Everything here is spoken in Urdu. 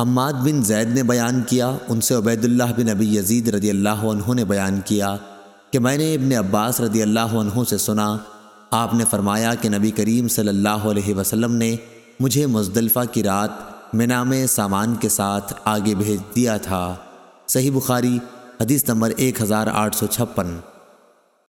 حماد بن زید نے بیان کیا، ان سے عبید اللہ بن ابی یزید رضی اللہ عنہ نے بیان کیا کہ میں نے ابن عباس رضی اللہ عنہ سے سنا، آپ نے فرمایا کہ نبی کریم صلی اللہ علیہ وسلم نے مجھے مزدلفہ کی رات منام سامان کے ساتھ آگے بھیج دیا تھا۔ صحیح بخاری، حدیث نمبر ایک ہزار آٹھ سو چھپن۔